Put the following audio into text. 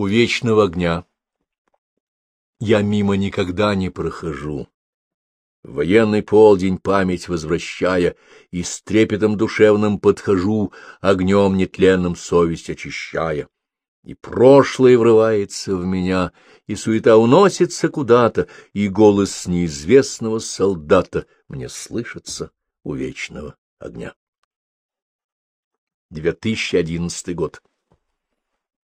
У вечного огня я мимо никогда не прохожу. В военный полдень память возвращая, и с трепетом душевным подхожу, огнем нетленным совесть очищая. И прошлое врывается в меня, и суета уносится куда-то, и голос неизвестного солдата мне слышится у вечного огня. 2011 год.